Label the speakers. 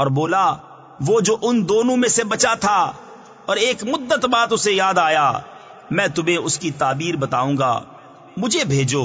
Speaker 1: اور بولا، وہ جو ان دونوں میں سے بچا تھا، اور ایک مدت بعد اسے یاد آیا، میں تمہیں اس کی تعبیر بتاؤں گا، مجھے بھیجو۔